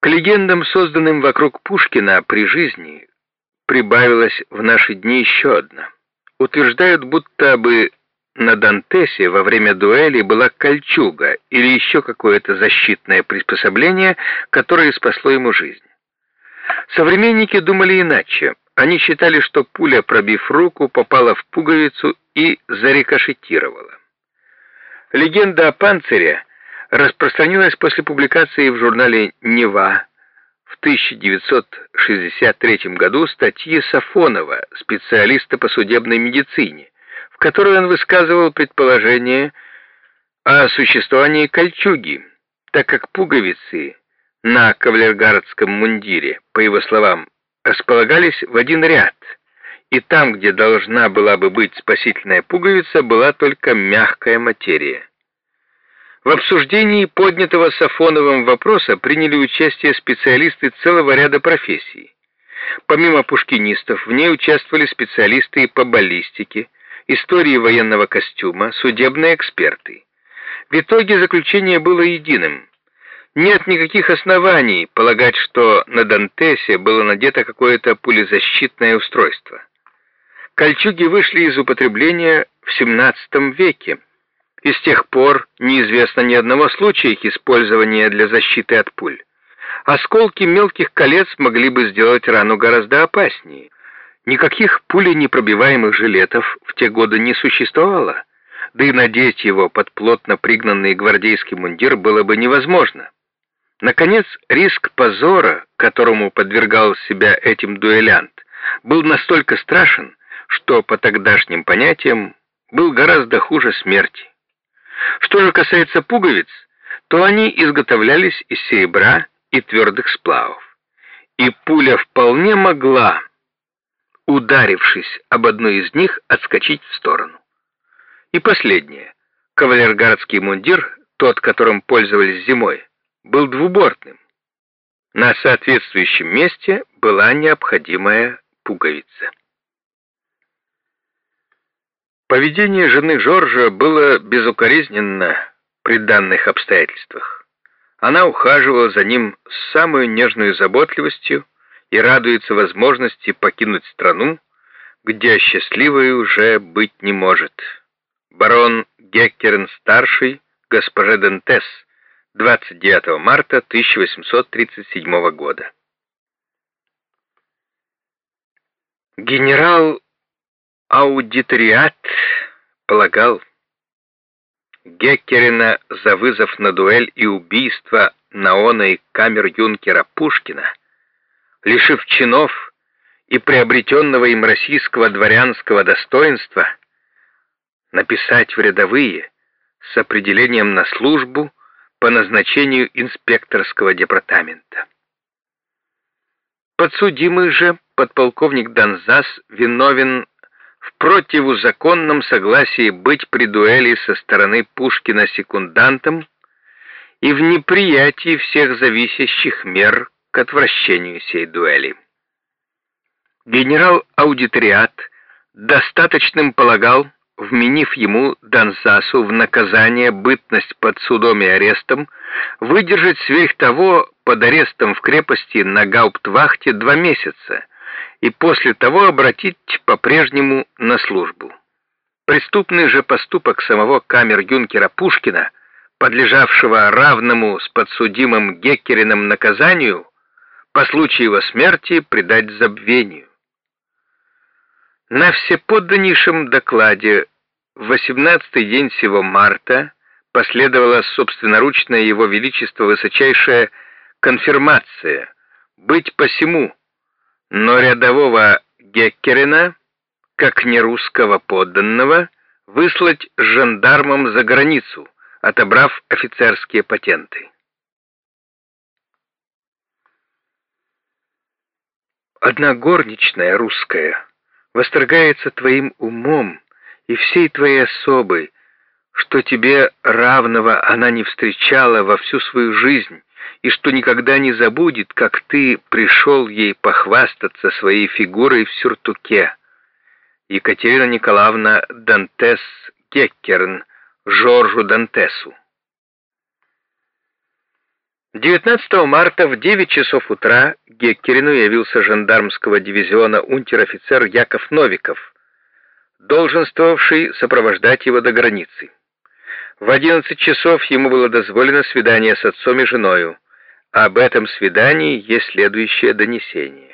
К легендам, созданным вокруг Пушкина при жизни, прибавилась в наши дни еще одна. Утверждают, будто бы на Дантесе во время дуэли была кольчуга или еще какое-то защитное приспособление, которое спасло ему жизнь. Современники думали иначе. Они считали, что пуля, пробив руку, попала в пуговицу и зарикошетировала. Легенда о панцире распространилась после публикации в журнале «Нева» в 1963 году статьи Сафонова, специалиста по судебной медицине, в которой он высказывал предположение о существовании кольчуги, так как пуговицы на кавалергардском мундире, по его словам, располагались в один ряд, и там, где должна была бы быть спасительная пуговица, была только мягкая материя. В обсуждении поднятого Сафоновым вопроса приняли участие специалисты целого ряда профессий. Помимо пушкинистов, в ней участвовали специалисты по баллистике, истории военного костюма, судебные эксперты. В итоге заключение было единым. Нет никаких оснований полагать, что на Дантесе было надето какое-то пулезащитное устройство. Кольчуги вышли из употребления в XVII веке, и с тех пор неизвестно ни одного случая их использования для защиты от пуль. Осколки мелких колец могли бы сделать рану гораздо опаснее. Никаких пуленепробиваемых жилетов в те годы не существовало, да и надеть его под плотно пригнанный гвардейский мундир было бы невозможно. Наконец, риск позора, которому подвергал себя этим дуэлянт, был настолько страшен, что по тогдашним понятиям был гораздо хуже смерти. Что же касается пуговиц, то они изготовлялись из серебра и твердых сплавов. И пуля вполне могла, ударившись об одну из них, отскочить в сторону. И последнее. Кавалергардский мундир, тот, которым пользовались зимой, был двубортным. На соответствующем месте была необходимая пуговица. Поведение жены Жоржа было безукоризненно при данных обстоятельствах. Она ухаживала за ним с самой нежной заботливостью и радуется возможности покинуть страну, где счастливой уже быть не может. Барон Геккерн-старший, госпоже Дентес, 29 марта 1837 года. Генерал Аудиториат полагал, Геккерина за вызов на дуэль и убийство Наона и камер-юнкера Пушкина, лишив чинов и приобретенного им российского дворянского достоинства, написать в рядовые с определением на службу по назначению инспекторского департамента. Подсудимый же подполковник Донзас виновен в противозаконном согласии быть при дуэли со стороны Пушкина секундантом и в неприятии всех зависящих мер к отвращению сей дуэли. Генерал-аудиториат достаточным полагал, вменив ему Донзасу в наказание бытность под судом и арестом, выдержать сверх того под арестом в крепости на гауптвахте два месяца — и после того обратить по-прежнему на службу. Преступный же поступок самого камер-юнкера Пушкина, подлежавшего равному с подсудимым Геккерином наказанию, по случаю его смерти предать забвению. На всеподданнейшем докладе в 18-й день сего марта последовала собственноручная его величество высочайшая конфирмация «Быть посему», но рядового Геккерина, как нерусского подданного, выслать жандармам за границу, отобрав офицерские патенты. Одна горничная русская восторгается твоим умом и всей твоей особой, что тебе равного она не встречала во всю свою жизнь, и что никогда не забудет, как ты пришел ей похвастаться своей фигурой в сюртуке. Екатерина Николаевна Дантес Геккерн, Жоржу Дантесу. 19 марта в 9 часов утра Геккерину явился жандармского дивизиона унтер-офицер Яков Новиков, долженствовавший сопровождать его до границы. В 11 часов ему было дозволено свидание с отцом и женою. Об этом свидании есть следующее донесение.